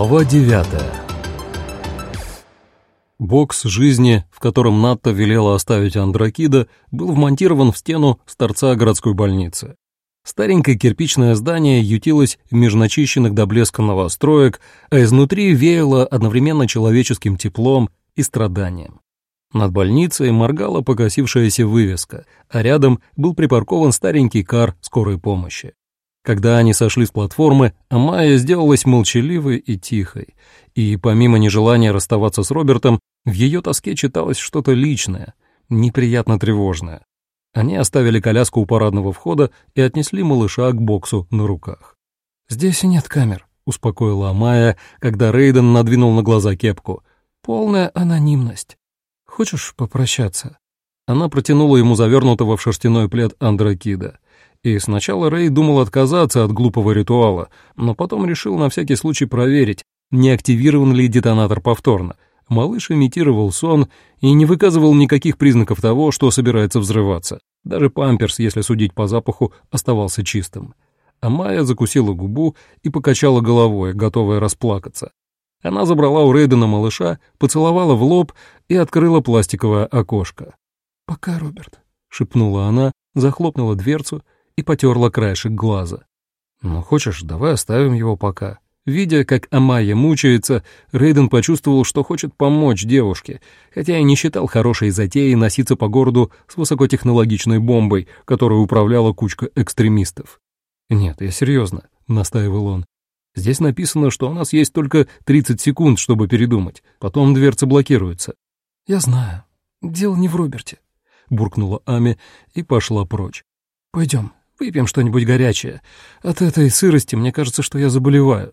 Глава 9 Бокс жизни, в котором Натта велела оставить Андракида, был вмонтирован в стену с торца городской больницы. Старенькое кирпичное здание ютилось меж начищенных до блеска новостроек, а изнутри веяло одновременно человеческим теплом и страданием. Над больницей моргала покосившаяся вывеска, а рядом был припаркован старенький кар скорой помощи. Когда они сошли с платформы, Амая сделалась молчаливой и тихой, и помимо нежелания расставаться с Робертом, в ее тоске читалось что-то личное, неприятно тревожное. Они оставили коляску у парадного входа и отнесли малыша к боксу на руках. «Здесь нет камер», — успокоила Амая, когда Рейден надвинул на глаза кепку. «Полная анонимность. Хочешь попрощаться?» Она протянула ему завернутого в шерстяной плед Андракида. И сначала Рэй думал отказаться от глупого ритуала, но потом решил на всякий случай проверить, не активирован ли детонатор повторно. Малыш имитировал сон и не выказывал никаких признаков того, что собирается взрываться. Даже памперс, если судить по запаху, оставался чистым. А Майя закусила губу и покачала головой, готовая расплакаться. Она забрала у Рейдена малыша, поцеловала в лоб и открыла пластиковое окошко. «Пока, Роберт», — шепнула она, захлопнула дверцу и потерла краешек глаза. «Ну, хочешь, давай оставим его пока». Видя, как Амайя мучается, Рейден почувствовал, что хочет помочь девушке, хотя и не считал хорошей затеей носиться по городу с высокотехнологичной бомбой, которую управляла кучка экстремистов. «Нет, я серьезно», — настаивал он. «Здесь написано, что у нас есть только 30 секунд, чтобы передумать, потом дверца блокируется». «Я знаю. Дело не в Роберте», — буркнула Ами и пошла прочь. «Пойдем, Выпьем что-нибудь горячее. От этой сырости мне кажется, что я заболеваю».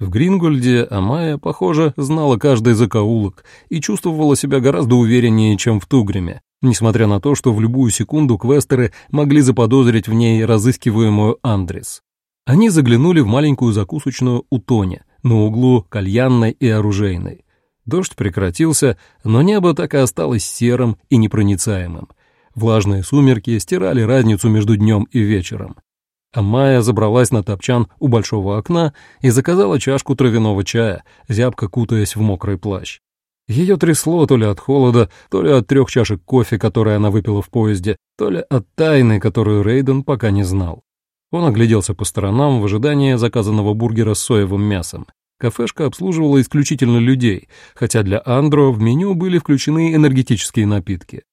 В Грингольде Амая, похоже, знала каждый закоулок и чувствовала себя гораздо увереннее, чем в Тугриме, несмотря на то, что в любую секунду квестеры могли заподозрить в ней разыскиваемую Андрес. Они заглянули в маленькую закусочную у Тони, на углу кальянной и оружейной. Дождь прекратился, но небо так и осталось серым и непроницаемым — Влажные сумерки стирали разницу между днем и вечером. А Майя забралась на топчан у большого окна и заказала чашку травяного чая, зябко кутаясь в мокрый плащ. Ее трясло то ли от холода, то ли от трех чашек кофе, которые она выпила в поезде, то ли от тайны, которую Рейден пока не знал. Он огляделся по сторонам в ожидании заказанного бургера с соевым мясом. Кафешка обслуживала исключительно людей, хотя для Андро в меню были включены энергетические напитки.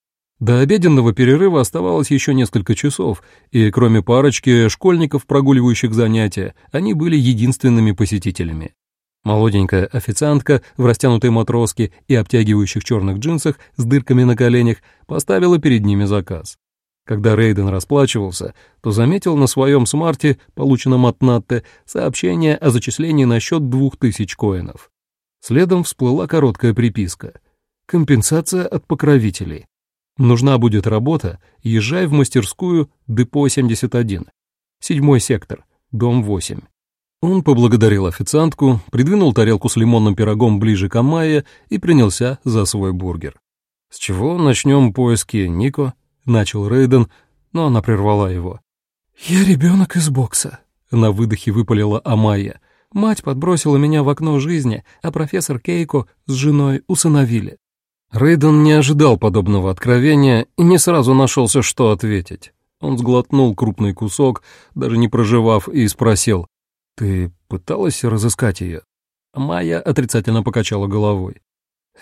До обеденного перерыва оставалось еще несколько часов, и кроме парочки школьников, прогуливающих занятия, они были единственными посетителями. Молоденькая официантка в растянутой матроске и обтягивающих черных джинсах с дырками на коленях поставила перед ними заказ. Когда Рейден расплачивался, то заметил на своем смарте, полученном от Натте, сообщение о зачислении на счет двух тысяч коинов. Следом всплыла короткая приписка. Компенсация от покровителей. Нужна будет работа, езжай в мастерскую Депо 71, седьмой сектор, дом 8. Он поблагодарил официантку, придвинул тарелку с лимонным пирогом ближе к Амайе и принялся за свой бургер. «С чего начнем поиски, Нико?» — начал Рейден, но она прервала его. «Я ребенок из бокса», — на выдохе выпалила Амайя. «Мать подбросила меня в окно жизни, а профессор Кейко с женой усыновили. Рейден не ожидал подобного откровения и не сразу нашелся, что ответить. Он сглотнул крупный кусок, даже не проживав, и спросил, «Ты пыталась разыскать ее?» Майя отрицательно покачала головой.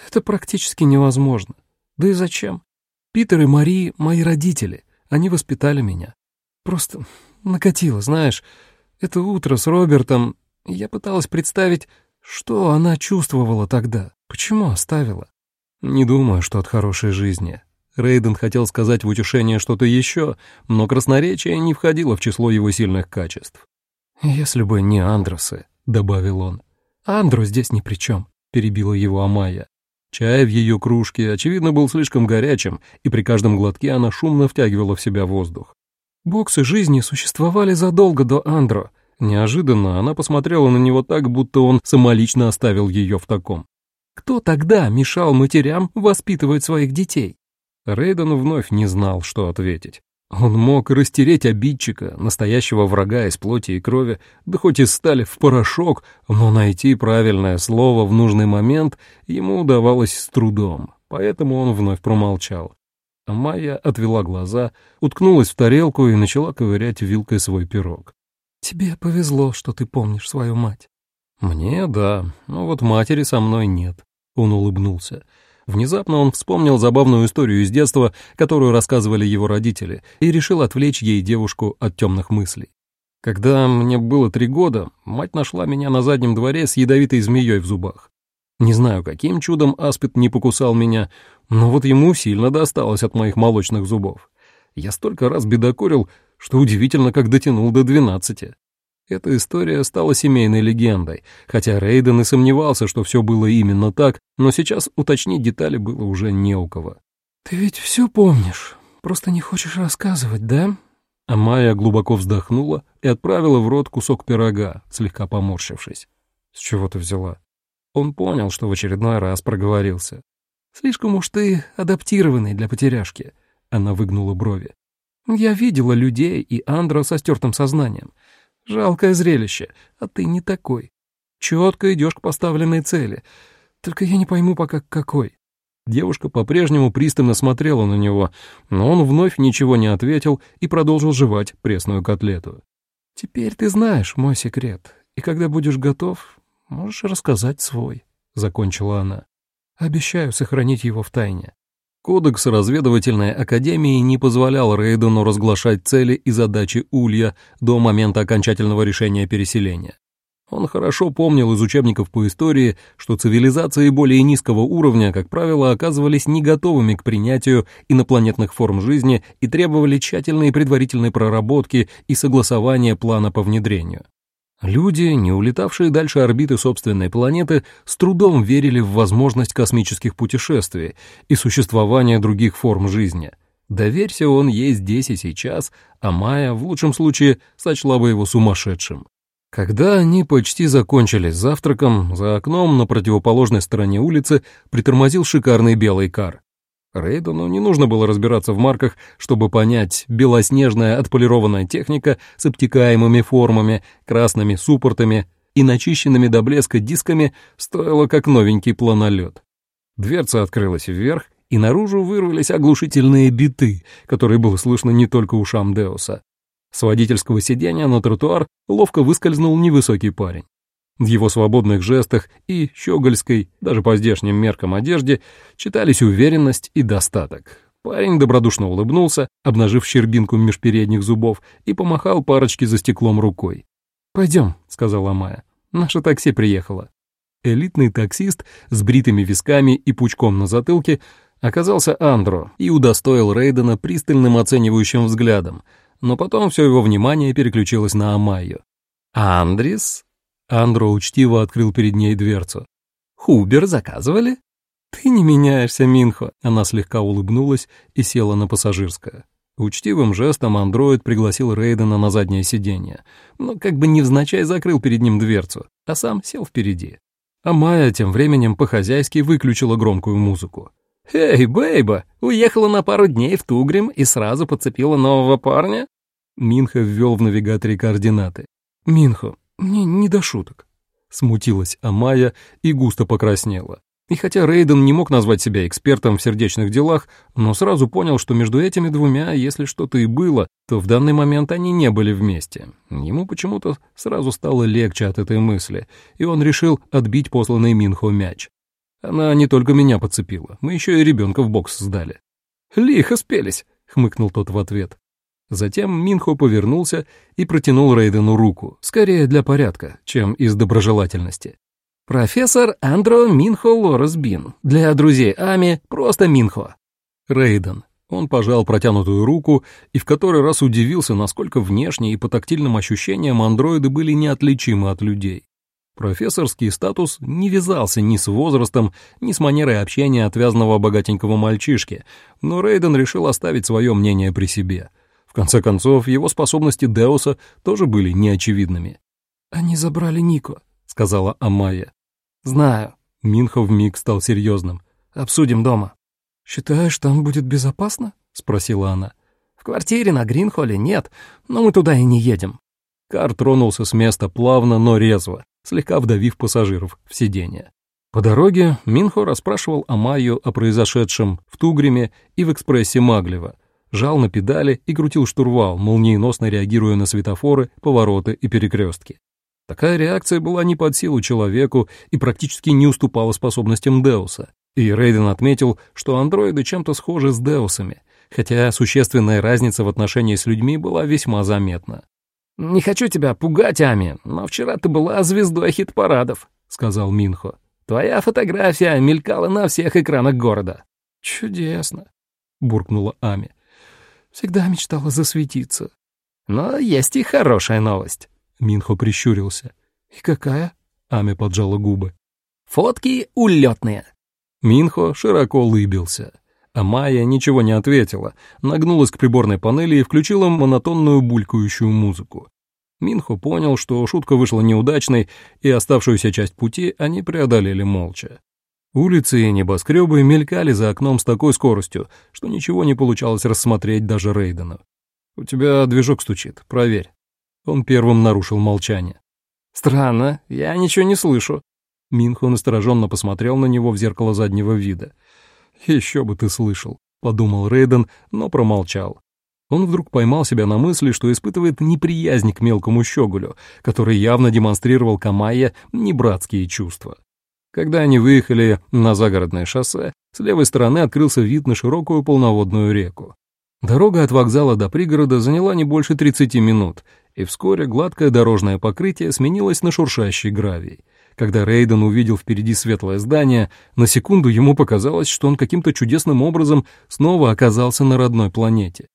«Это практически невозможно. Да и зачем? Питер и Мари — мои родители, они воспитали меня. Просто накатило, знаешь, это утро с Робертом, я пыталась представить, что она чувствовала тогда, почему оставила. Не думаю, что от хорошей жизни. Рейден хотел сказать в утешение что-то еще, но красноречие не входило в число его сильных качеств. «Если бы не Андросы», — добавил он. «Андро здесь ни при чем», — перебила его Амая. Чай в ее кружке, очевидно, был слишком горячим, и при каждом глотке она шумно втягивала в себя воздух. Боксы жизни существовали задолго до Андро. Неожиданно она посмотрела на него так, будто он самолично оставил ее в таком. Кто тогда мешал матерям воспитывать своих детей? Рейден вновь не знал, что ответить. Он мог растереть обидчика, настоящего врага из плоти и крови, да хоть и стали в порошок, но найти правильное слово в нужный момент ему удавалось с трудом, поэтому он вновь промолчал. Майя отвела глаза, уткнулась в тарелку и начала ковырять вилкой свой пирог. «Тебе повезло, что ты помнишь свою мать». «Мне — да, но вот матери со мной нет», — он улыбнулся. Внезапно он вспомнил забавную историю из детства, которую рассказывали его родители, и решил отвлечь ей девушку от темных мыслей. Когда мне было три года, мать нашла меня на заднем дворе с ядовитой змеей в зубах. Не знаю, каким чудом аспид не покусал меня, но вот ему сильно досталось от моих молочных зубов. Я столько раз бедокурил, что удивительно, как дотянул до двенадцати. Эта история стала семейной легендой, хотя Рейден и сомневался, что все было именно так, но сейчас уточнить детали было уже не у кого. «Ты ведь все помнишь, просто не хочешь рассказывать, да?» А Майя глубоко вздохнула и отправила в рот кусок пирога, слегка поморщившись. «С чего ты взяла?» Он понял, что в очередной раз проговорился. «Слишком уж ты адаптированный для потеряшки», — она выгнула брови. «Я видела людей и Андро со стертым сознанием. Жалкое зрелище, а ты не такой. Четко идешь к поставленной цели. Только я не пойму пока какой. Девушка по-прежнему пристально смотрела на него, но он вновь ничего не ответил и продолжил жевать пресную котлету. «Теперь ты знаешь мой секрет, и когда будешь готов, можешь рассказать свой», — закончила она. «Обещаю сохранить его в тайне». Кодекс разведывательной академии не позволял Рейдену разглашать цели и задачи Улья до момента окончательного решения переселения. Он хорошо помнил из учебников по истории, что цивилизации более низкого уровня, как правило, оказывались не готовыми к принятию инопланетных форм жизни и требовали тщательной предварительной проработки и согласования плана по внедрению. Люди, не улетавшие дальше орбиты собственной планеты, с трудом верили в возможность космических путешествий и существования других форм жизни. Доверься он ей здесь и сейчас, а Майя, в лучшем случае, сочла бы его сумасшедшим. Когда они почти закончили завтраком, за окном на противоположной стороне улицы притормозил шикарный белый кар. Рейдену не нужно было разбираться в марках, чтобы понять, белоснежная отполированная техника с обтекаемыми формами, красными суппортами и начищенными до блеска дисками стоила как новенький планолет. Дверца открылась вверх, и наружу вырвались оглушительные биты, которые было слышно не только ушам Деуса. С водительского сиденья на тротуар ловко выскользнул невысокий парень. В его свободных жестах и щегольской, даже по здешним меркам одежде, читались уверенность и достаток. Парень добродушно улыбнулся, обнажив щербинку меж зубов, и помахал парочке за стеклом рукой. «Пойдем», — сказала Майя, — «наше такси приехало». Элитный таксист с бритыми висками и пучком на затылке оказался Андро и удостоил Рейдена пристальным оценивающим взглядом, но потом все его внимание переключилось на Амайю. «Андрис?» Андро учтиво открыл перед ней дверцу. «Хубер заказывали?» «Ты не меняешься, Минхо!» Она слегка улыбнулась и села на пассажирское. Учтивым жестом андроид пригласил Рейдена на заднее сиденье, но как бы невзначай закрыл перед ним дверцу, а сам сел впереди. А Майя тем временем по-хозяйски выключила громкую музыку. «Эй, Бейба, уехала на пару дней в Тугрим и сразу подцепила нового парня?» Минхо ввел в навигаторе координаты. «Минхо, мне не до шуток. Смутилась Амая и густо покраснела. И хотя Рейден не мог назвать себя экспертом в сердечных делах, но сразу понял, что между этими двумя, если что-то и было, то в данный момент они не были вместе. Ему почему-то сразу стало легче от этой мысли, и он решил отбить посланный Минхо мяч. Она не только меня подцепила, мы еще и ребенка в бокс сдали. «Лихо спелись», — хмыкнул тот в ответ. Затем Минхо повернулся и протянул Рейдену руку, скорее для порядка, чем из доброжелательности. «Профессор Андро Минхо Лоресбин. Для друзей Ами просто Минхо». Рейден. Он пожал протянутую руку и в который раз удивился, насколько внешне и по тактильным ощущениям андроиды были неотличимы от людей. Профессорский статус не вязался ни с возрастом, ни с манерой общения отвязного богатенького мальчишки, но Рейден решил оставить свое мнение при себе — конце концов, его способности Деуса тоже были неочевидными. «Они забрали Нико», — сказала Амайя. «Знаю». Минхов вмиг стал серьезным. «Обсудим дома». «Считаешь, там будет безопасно?» — спросила она. «В квартире на Гринхолле нет, но мы туда и не едем». Кар тронулся с места плавно, но резво, слегка вдавив пассажиров в сиденье. По дороге Минхо расспрашивал о Майю о произошедшем в Тугриме и в экспрессе Маглева, жал на педали и крутил штурвал, молниеносно реагируя на светофоры, повороты и перекрестки. Такая реакция была не под силу человеку и практически не уступала способностям Деуса. И Рейден отметил, что андроиды чем-то схожи с Деусами, хотя существенная разница в отношении с людьми была весьма заметна. «Не хочу тебя пугать, Ами, но вчера ты была звездой хит-парадов», — сказал Минхо. «Твоя фотография мелькала на всех экранах города». «Чудесно», — буркнула Ами. «Всегда мечтала засветиться». «Но есть и хорошая новость». Минхо прищурился. «И какая?» Ами поджала губы. «Фотки улетные». Минхо широко улыбился. А Майя ничего не ответила, нагнулась к приборной панели и включила монотонную булькающую музыку. Минхо понял, что шутка вышла неудачной, и оставшуюся часть пути они преодолели молча. Улицы и небоскребы мелькали за окном с такой скоростью, что ничего не получалось рассмотреть даже Рейдену. «У тебя движок стучит, проверь». Он первым нарушил молчание. «Странно, я ничего не слышу». Минхо настороженно посмотрел на него в зеркало заднего вида. «Еще бы ты слышал», — подумал Рейден, но промолчал. Он вдруг поймал себя на мысли, что испытывает неприязнь к мелкому щеголю, который явно демонстрировал Камайя небратские чувства. Когда они выехали на загородное шоссе, с левой стороны открылся вид на широкую полноводную реку. Дорога от вокзала до пригорода заняла не больше 30 минут, и вскоре гладкое дорожное покрытие сменилось на шуршащий гравий. Когда Рейден увидел впереди светлое здание, на секунду ему показалось, что он каким-то чудесным образом снова оказался на родной планете.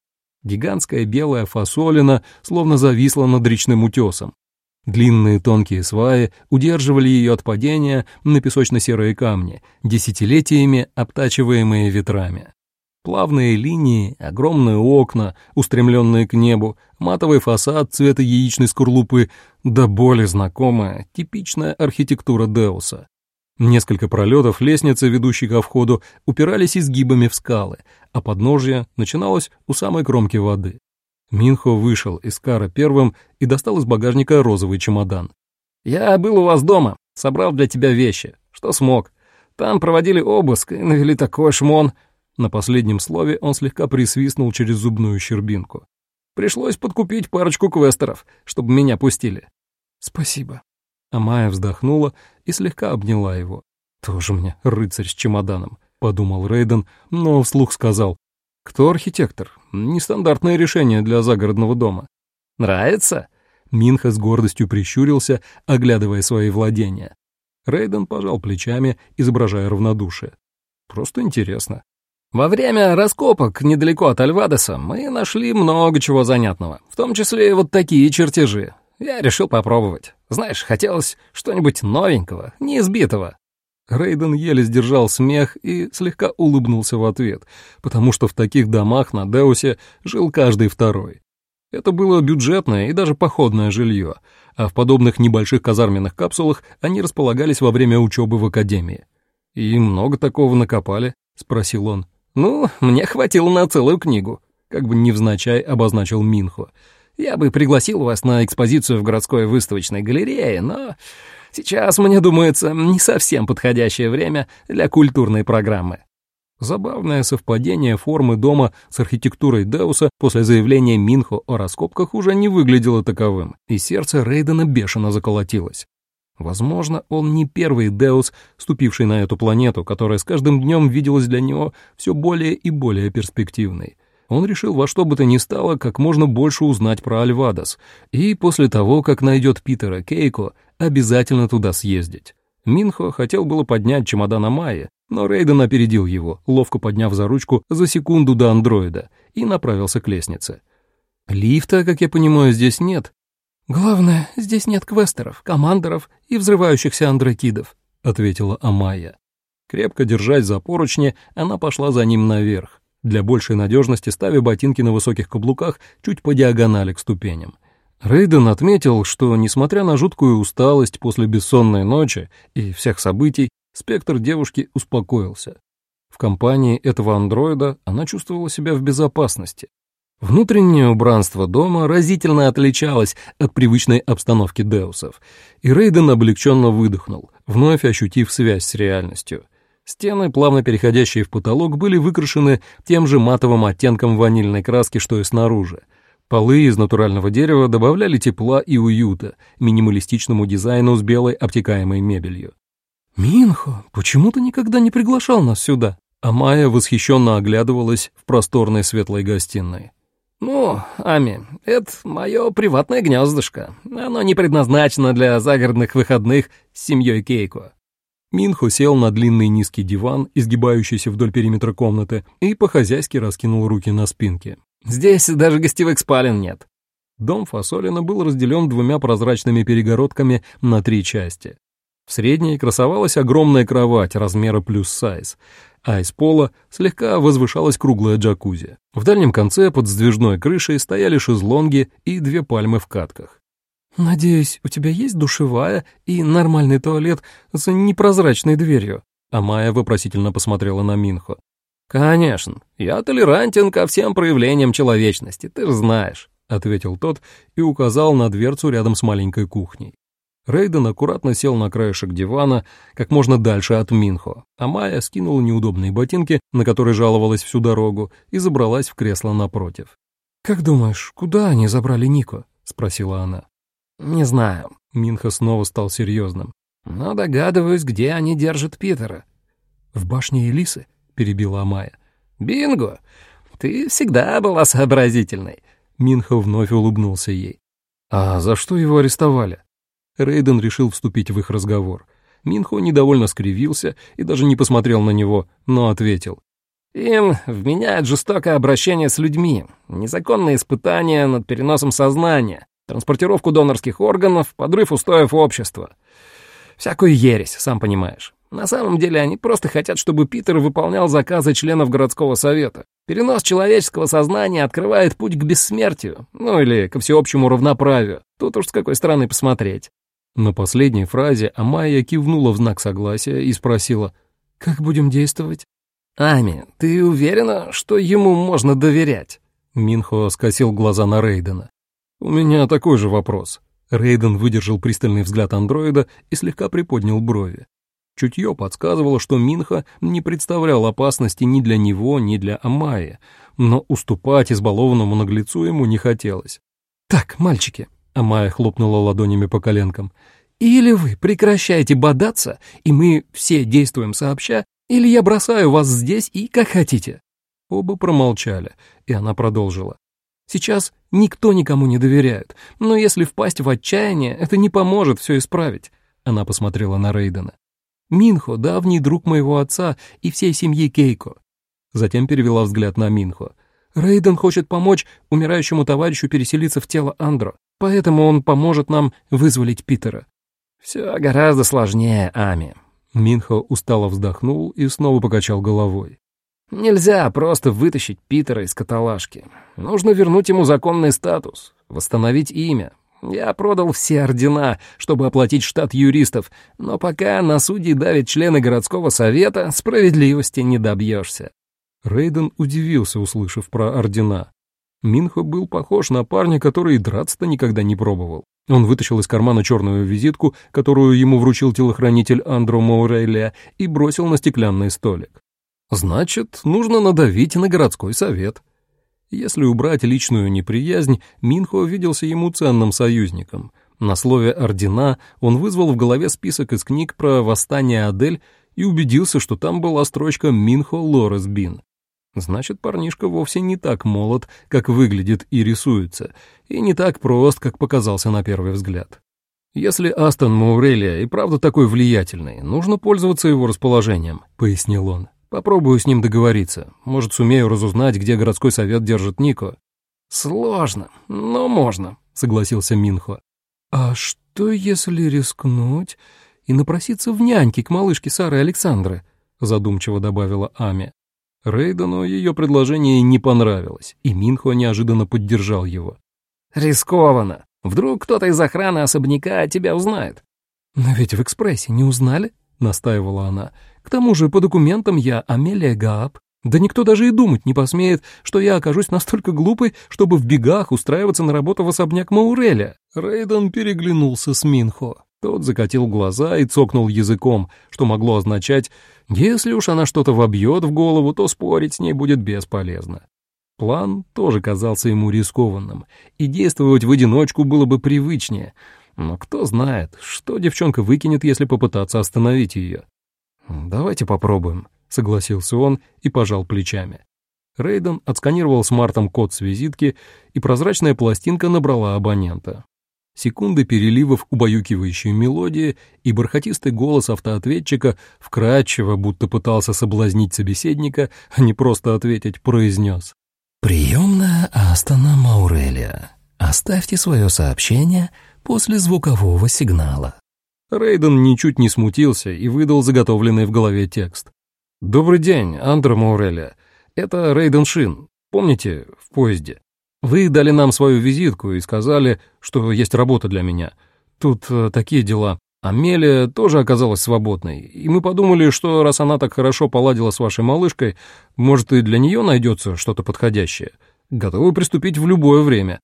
Гигантская белая фасолина словно зависла над речным утесом. Длинные тонкие сваи удерживали ее от падения на песочно-серые камни, десятилетиями обтачиваемые ветрами. Плавные линии, огромные окна, устремленные к небу, матовый фасад цвета яичной скорлупы, да более знакомая, типичная архитектура Деуса. Несколько пролетов лестницы, ведущей ко входу, упирались изгибами в скалы, а подножье начиналось у самой кромки воды. Минхо вышел из кара первым и достал из багажника розовый чемодан. «Я был у вас дома, собрал для тебя вещи, что смог. Там проводили обыск и навели такой шмон...» На последнем слове он слегка присвистнул через зубную щербинку. «Пришлось подкупить парочку квестеров, чтобы меня пустили». «Спасибо». А Майя вздохнула и слегка обняла его. «Тоже мне рыцарь с чемоданом», — подумал Рейден, но вслух сказал. «Кто архитектор? Нестандартное решение для загородного дома». «Нравится?» Минха с гордостью прищурился, оглядывая свои владения. Рейден пожал плечами, изображая равнодушие. «Просто интересно». Во время раскопок недалеко от Альвадоса мы нашли много чего занятного, в том числе вот такие чертежи. Я решил попробовать. Знаешь, хотелось что-нибудь новенького, неизбитого. Рейден еле сдержал смех и слегка улыбнулся в ответ, потому что в таких домах на Деусе жил каждый второй. Это было бюджетное и даже походное жилье, а в подобных небольших казарменных капсулах они располагались во время учебы в академии. «И много такого накопали?» — спросил он. «Ну, мне хватило на целую книгу», — как бы невзначай обозначил Минхо. «Я бы пригласил вас на экспозицию в городской выставочной галерее, но сейчас, мне думается, не совсем подходящее время для культурной программы». Забавное совпадение формы дома с архитектурой Деуса после заявления Минхо о раскопках уже не выглядело таковым, и сердце Рейдена бешено заколотилось. Возможно, он не первый Деус, ступивший на эту планету, которая с каждым днем виделась для него все более и более перспективной. Он решил во что бы то ни стало как можно больше узнать про Альвадос, и после того, как найдет Питера Кейко, обязательно туда съездить. Минхо хотел было поднять чемодан Майи, но Рейден опередил его, ловко подняв за ручку за секунду до андроида, и направился к лестнице. Лифта, как я понимаю, здесь нет, «Главное, здесь нет квестеров, командоров и взрывающихся андрокидов», — ответила Амайя. Крепко держась за поручни, она пошла за ним наверх, для большей надежности ставя ботинки на высоких каблуках чуть по диагонали к ступеням. Рейден отметил, что, несмотря на жуткую усталость после бессонной ночи и всех событий, спектр девушки успокоился. В компании этого андроида она чувствовала себя в безопасности. Внутреннее убранство дома разительно отличалось от привычной обстановки Деусов, и Рейден облегченно выдохнул, вновь ощутив связь с реальностью. Стены, плавно переходящие в потолок, были выкрашены тем же матовым оттенком ванильной краски, что и снаружи. Полы из натурального дерева добавляли тепла и уюта минималистичному дизайну с белой обтекаемой мебелью. «Минхо, почему ты никогда не приглашал нас сюда?» А Майя восхищенно оглядывалась в просторной светлой гостиной. «Ну, Ами, это мое приватное гнездышко. Оно не предназначено для загородных выходных с семьей Кейко». Минхо сел на длинный низкий диван, изгибающийся вдоль периметра комнаты, и по-хозяйски раскинул руки на спинке. «Здесь даже гостевых спален нет». Дом Фасолина был разделен двумя прозрачными перегородками на три части. В средней красовалась огромная кровать размера плюс сайз, а из пола слегка возвышалась круглая джакузи. В дальнем конце под сдвижной крышей стояли шезлонги и две пальмы в катках. «Надеюсь, у тебя есть душевая и нормальный туалет с непрозрачной дверью?» А Майя вопросительно посмотрела на Минхо. «Конечно, я толерантен ко всем проявлениям человечности, ты же знаешь», — ответил тот и указал на дверцу рядом с маленькой кухней. Рейден аккуратно сел на краешек дивана, как можно дальше от Минхо, а Майя скинула неудобные ботинки, на которые жаловалась всю дорогу, и забралась в кресло напротив. «Как думаешь, куда они забрали Нико?» — спросила она. «Не знаю». Минхо снова стал серьезным. «Но догадываюсь, где они держат Питера». «В башне Элисы?» — перебила Майя. «Бинго! Ты всегда была сообразительной». Минхо вновь улыбнулся ей. «А за что его арестовали?» Рейден решил вступить в их разговор. Минхо недовольно скривился и даже не посмотрел на него, но ответил. «Им вменяет жестокое обращение с людьми, незаконные испытания над переносом сознания, транспортировку донорских органов, подрыв устоев общества. Всякую ересь, сам понимаешь. На самом деле они просто хотят, чтобы Питер выполнял заказы членов городского совета. Перенос человеческого сознания открывает путь к бессмертию, ну или ко всеобщему равноправию. Тут уж с какой стороны посмотреть. На последней фразе Амайя кивнула в знак согласия и спросила, «Как будем действовать?» «Ами, ты уверена, что ему можно доверять?» Минхо скосил глаза на Рейдена. «У меня такой же вопрос». Рейден выдержал пристальный взгляд андроида и слегка приподнял брови. Чутье подсказывало, что Минха не представлял опасности ни для него, ни для Амайи, но уступать избалованному наглецу ему не хотелось. «Так, мальчики, Амая хлопнула ладонями по коленкам. «Или вы прекращаете бодаться, и мы все действуем сообща, или я бросаю вас здесь и как хотите». Оба промолчали, и она продолжила. «Сейчас никто никому не доверяет, но если впасть в отчаяние, это не поможет все исправить». Она посмотрела на Рейдена. «Минхо — давний друг моего отца и всей семьи Кейко». Затем перевела взгляд на Минхо. «Рейден хочет помочь умирающему товарищу переселиться в тело Андро. Поэтому он поможет нам вызволить Питера». «Все гораздо сложнее, Ами». Минхо устало вздохнул и снова покачал головой. «Нельзя просто вытащить Питера из каталажки. Нужно вернуть ему законный статус, восстановить имя. Я продал все ордена, чтобы оплатить штат юристов, но пока на судьи давят члены городского совета, справедливости не добьешься». Рейден удивился, услышав про ордена. Минхо был похож на парня, который драться-то никогда не пробовал. Он вытащил из кармана черную визитку, которую ему вручил телохранитель Андро Моуреля, и бросил на стеклянный столик. Значит, нужно надавить на городской совет. Если убрать личную неприязнь, Минхо виделся ему ценным союзником. На слове «ордена» он вызвал в голове список из книг про восстание Адель и убедился, что там была строчка «Минхо Лорес Бин». Значит, парнишка вовсе не так молод, как выглядит и рисуется, и не так прост, как показался на первый взгляд. «Если Астон Маурелия и правда такой влиятельный, нужно пользоваться его расположением», — пояснил он. «Попробую с ним договориться. Может, сумею разузнать, где городской совет держит Нико». «Сложно, но можно», — согласился Минхо. «А что, если рискнуть и напроситься в няньки к малышке Сары Александры?» — задумчиво добавила Ами. Рейдену ее предложение не понравилось, и Минхо неожиданно поддержал его. «Рискованно. Вдруг кто-то из охраны особняка тебя узнает». «Но ведь в экспрессе не узнали?» — настаивала она. «К тому же по документам я Амелия Гааб. Да никто даже и думать не посмеет, что я окажусь настолько глупой, чтобы в бегах устраиваться на работу в особняк Мауреля. Рейден переглянулся с Минхо. Тот закатил глаза и цокнул языком, что могло означать, если уж она что-то вобьет в голову, то спорить с ней будет бесполезно. План тоже казался ему рискованным, и действовать в одиночку было бы привычнее. Но кто знает, что девчонка выкинет, если попытаться остановить ее. «Давайте попробуем», — согласился он и пожал плечами. Рейден отсканировал смартом код с визитки, и прозрачная пластинка набрала абонента. Секунды переливов убаюкивающей мелодии и бархатистый голос автоответчика вкрадчиво, будто пытался соблазнить собеседника, а не просто ответить, произнес. «Приемная Астона Маурелия. Оставьте свое сообщение после звукового сигнала». Рейден ничуть не смутился и выдал заготовленный в голове текст. «Добрый день, Андро Маурелия. Это Рейден Шин. Помните, в поезде?» Вы дали нам свою визитку и сказали, что есть работа для меня. Тут э, такие дела. Амелия тоже оказалась свободной, и мы подумали, что раз она так хорошо поладила с вашей малышкой, может, и для нее найдется что-то подходящее. Готовы приступить в любое время.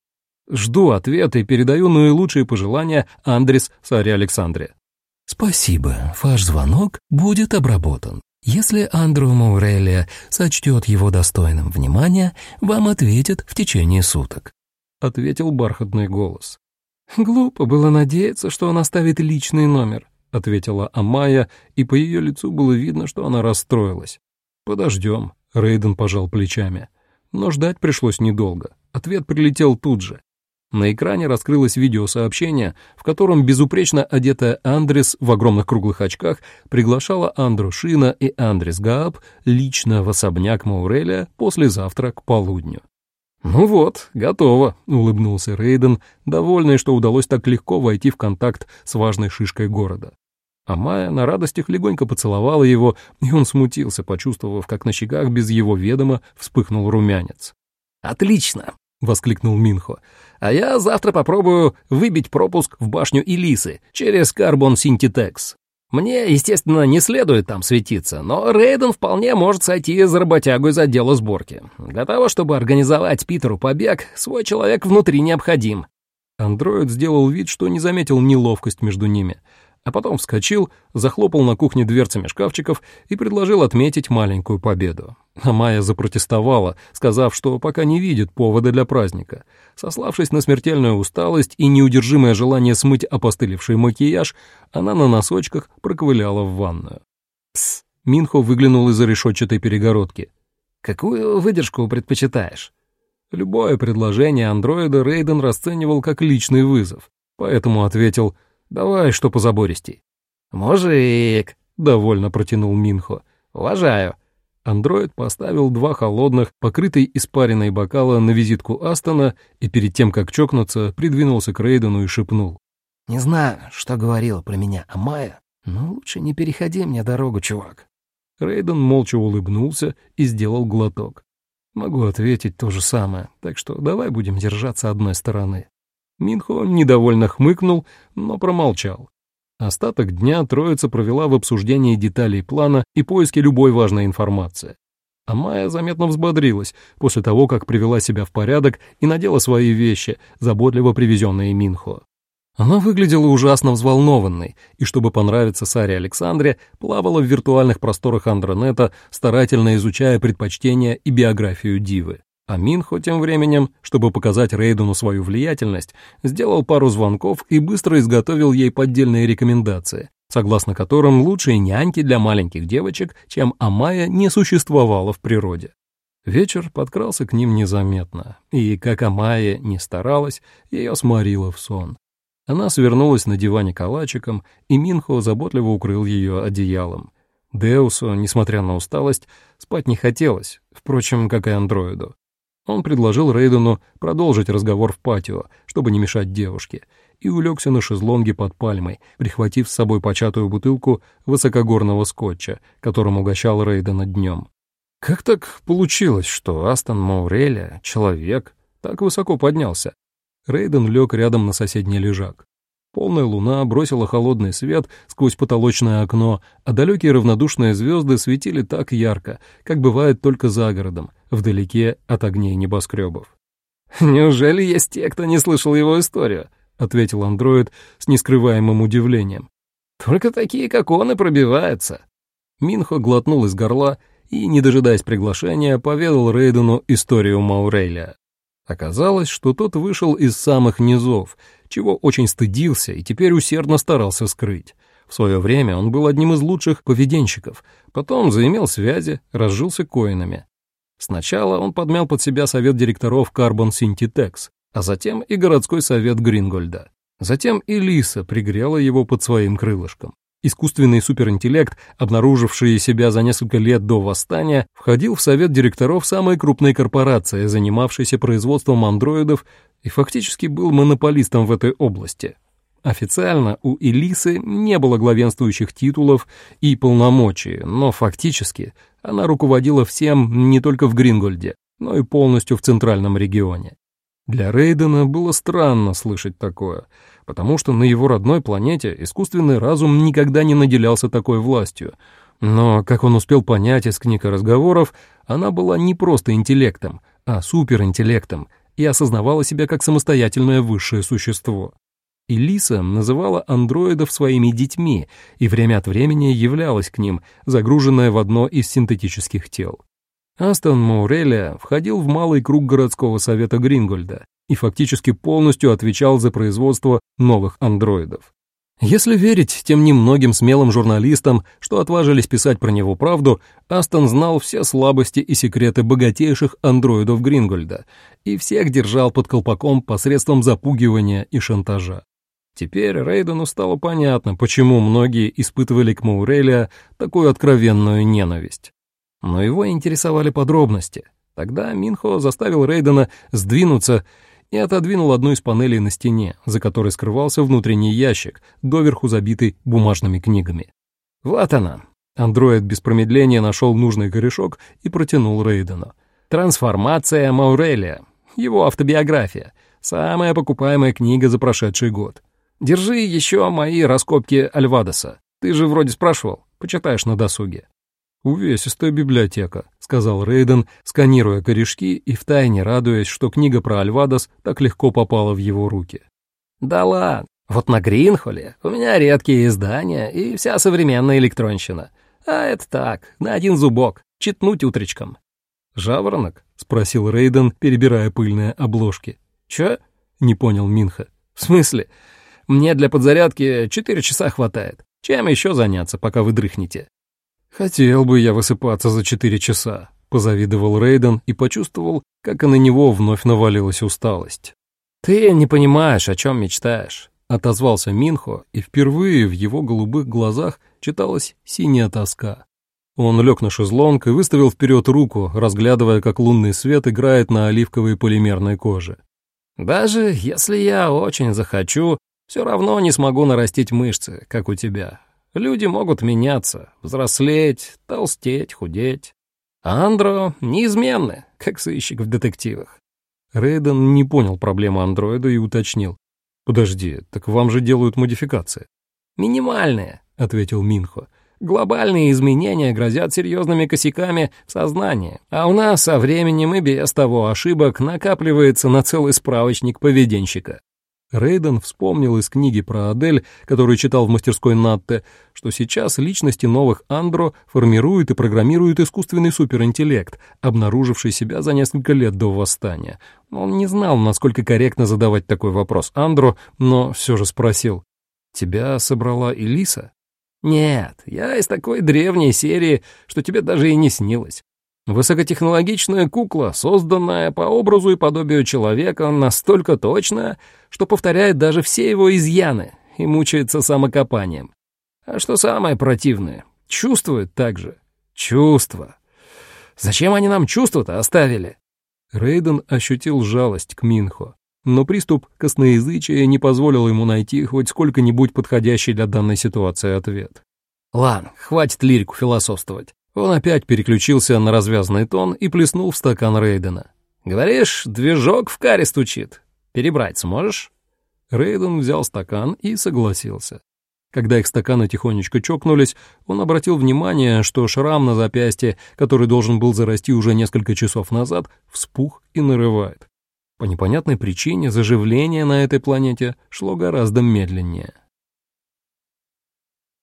Жду ответа и передаю наилучшие пожелания Андрес Саре Александре. Спасибо, ваш звонок будет обработан. Если Андрю Маурелия сочтет его достойным внимания, вам ответят в течение суток», — ответил бархатный голос. «Глупо было надеяться, что он оставит личный номер», — ответила Амая, и по ее лицу было видно, что она расстроилась. «Подождем», — Рейден пожал плечами. Но ждать пришлось недолго. Ответ прилетел тут же. На экране раскрылось видеосообщение, в котором безупречно одетая Андрес в огромных круглых очках приглашала Андру Шина и Андрес Гааб лично в особняк Маурелия послезавтра к полудню. «Ну вот, готово», — улыбнулся Рейден, довольный, что удалось так легко войти в контакт с важной шишкой города. А Майя на радостях легонько поцеловала его, и он смутился, почувствовав, как на щеках без его ведома вспыхнул румянец. «Отлично!» — воскликнул Минхо. «А я завтра попробую выбить пропуск в башню Элисы через Carbon Syntitex. Мне, естественно, не следует там светиться, но Рейден вполне может сойти за работягу из отдела сборки. Для того, чтобы организовать Питеру побег, свой человек внутри необходим». Андроид сделал вид, что не заметил неловкость между ними — а потом вскочил, захлопал на кухне дверцами шкафчиков и предложил отметить маленькую победу. А Майя запротестовала, сказав, что пока не видит повода для праздника. Сославшись на смертельную усталость и неудержимое желание смыть опостылевший макияж, она на носочках проковыляла в ванную. «Пс!» — Минхо выглянул из-за решетчатой перегородки. «Какую выдержку предпочитаешь?» Любое предложение андроида Рейден расценивал как личный вызов, поэтому ответил — Давай, что позабористей. Мужик, довольно протянул Минхо. Уважаю. Андроид поставил два холодных, покрытый испаренной бокала на визитку Астона и перед тем, как чокнуться, придвинулся к Рейдену и шепнул. «Не знаю, что говорила про меня Амая, но лучше не переходи мне дорогу, чувак». Рейден молча улыбнулся и сделал глоток. «Могу ответить то же самое, так что давай будем держаться одной стороны». Минхо недовольно хмыкнул, но промолчал. Остаток дня троица провела в обсуждении деталей плана и поиске любой важной информации. А Майя заметно взбодрилась после того, как привела себя в порядок и надела свои вещи, заботливо привезенные Минхо. Она выглядела ужасно взволнованной, и чтобы понравиться Саре Александре, плавала в виртуальных просторах Андронета, старательно изучая предпочтения и биографию Дивы. А Минхо тем временем, чтобы показать Рейдену свою влиятельность, сделал пару звонков и быстро изготовил ей поддельные рекомендации, согласно которым лучшей няньки для маленьких девочек, чем Амая, не существовало в природе. Вечер подкрался к ним незаметно, и, как Амая не старалась, ее сморила в сон. Она свернулась на диване калачиком, и Минхо заботливо укрыл ее одеялом. Деусу, несмотря на усталость, спать не хотелось, впрочем, как и андроиду. Он предложил Рейдену продолжить разговор в патио, чтобы не мешать девушке, и улегся на шезлонге под пальмой, прихватив с собой початую бутылку высокогорного скотча, которым угощал Рейдена днем. Как так получилось, что Астон Мауреля, человек, так высоко поднялся? Рейден лег рядом на соседний лежак. Полная луна бросила холодный свет сквозь потолочное окно, а далекие равнодушные звезды светили так ярко, как бывает только за городом, вдалеке от огней небоскребов. «Неужели есть те, кто не слышал его историю?» — ответил андроид с нескрываемым удивлением. «Только такие, как он, и пробиваются». Минхо глотнул из горла и, не дожидаясь приглашения, поведал Рейдену историю Маурейля. Оказалось, что тот вышел из самых низов, чего очень стыдился и теперь усердно старался скрыть. В свое время он был одним из лучших поведенщиков, потом заимел связи, разжился коинами. Сначала он подмял под себя совет директоров Carbon Syntitex, а затем и городской совет Грингольда. Затем и Лиса пригрела его под своим крылышком. Искусственный суперинтеллект, обнаруживший себя за несколько лет до восстания, входил в совет директоров самой крупной корпорации, занимавшейся производством андроидов, и фактически был монополистом в этой области. Официально у Элисы не было главенствующих титулов и полномочий, но фактически она руководила всем не только в Грингольде, но и полностью в центральном регионе. Для Рейдена было странно слышать такое, потому что на его родной планете искусственный разум никогда не наделялся такой властью. Но, как он успел понять из книг и разговоров, она была не просто интеллектом, а суперинтеллектом и осознавала себя как самостоятельное высшее существо. И Лиса называла андроидов своими детьми и время от времени являлась к ним, загруженная в одно из синтетических тел. Астон Маурелия входил в малый круг городского совета Грингольда и фактически полностью отвечал за производство новых андроидов. Если верить тем немногим смелым журналистам, что отважились писать про него правду, Астон знал все слабости и секреты богатейших андроидов Грингольда и всех держал под колпаком посредством запугивания и шантажа. Теперь Рейдену стало понятно, почему многие испытывали к Маурелия такую откровенную ненависть. Но его интересовали подробности. Тогда Минхо заставил Рейдена сдвинуться и отодвинул одну из панелей на стене, за которой скрывался внутренний ящик, доверху забитый бумажными книгами. «Вот она!» Андроид без промедления нашел нужный корешок и протянул Рейдену. «Трансформация Маурелия. Его автобиография. Самая покупаемая книга за прошедший год. Держи еще мои раскопки Альвадоса. Ты же вроде спрашивал. Почитаешь на досуге». «Увесистая библиотека», — сказал Рейден, сканируя корешки и втайне радуясь, что книга про Альвадос так легко попала в его руки. «Да ладно, вот на Гринхоле у меня редкие издания и вся современная электронщина. А это так, на один зубок, читнуть утречком». «Жаворонок?» — спросил Рейден, перебирая пыльные обложки. «Чё?» — не понял Минха. «В смысле? Мне для подзарядки четыре часа хватает. Чем еще заняться, пока вы дрыхнете?» «Хотел бы я высыпаться за четыре часа», — позавидовал Рейден и почувствовал, как и на него вновь навалилась усталость. «Ты не понимаешь, о чем мечтаешь», — отозвался Минхо, и впервые в его голубых глазах читалась синяя тоска. Он лег на шезлонг и выставил вперед руку, разглядывая, как лунный свет играет на оливковой полимерной коже. «Даже если я очень захочу, все равно не смогу нарастить мышцы, как у тебя. Люди могут меняться, взрослеть, толстеть, худеть. А Андро неизменны, как сыщик в детективах. Рейден не понял проблемы андроида и уточнил. «Подожди, так вам же делают модификации». «Минимальные», — ответил Минхо. «Глобальные изменения грозят серьезными косяками в сознании, а у нас со временем и без того ошибок накапливается на целый справочник поведенщика. Рейден вспомнил из книги про Адель, которую читал в мастерской Натте, что сейчас личности новых Андро формирует и программирует искусственный суперинтеллект, обнаруживший себя за несколько лет до восстания. Он не знал, насколько корректно задавать такой вопрос Андро, но все же спросил. «Тебя собрала Элиса?» «Нет, я из такой древней серии, что тебе даже и не снилось. Высокотехнологичная кукла, созданная по образу и подобию человека, настолько точная, что повторяет даже все его изъяны и мучается самокопанием. А что самое противное, чувствует так же. Чувства. Зачем они нам чувства-то оставили? Рейден ощутил жалость к Минхо, но приступ косноязычия не позволил ему найти хоть сколько-нибудь подходящий для данной ситуации ответ. Ладно, хватит лирику философствовать. Он опять переключился на развязный тон и плеснул в стакан Рейдена. «Говоришь, движок в каре стучит. Перебрать сможешь?» Рейден взял стакан и согласился. Когда их стаканы тихонечко чокнулись, он обратил внимание, что шрам на запястье, который должен был зарасти уже несколько часов назад, вспух и нарывает. По непонятной причине заживление на этой планете шло гораздо медленнее.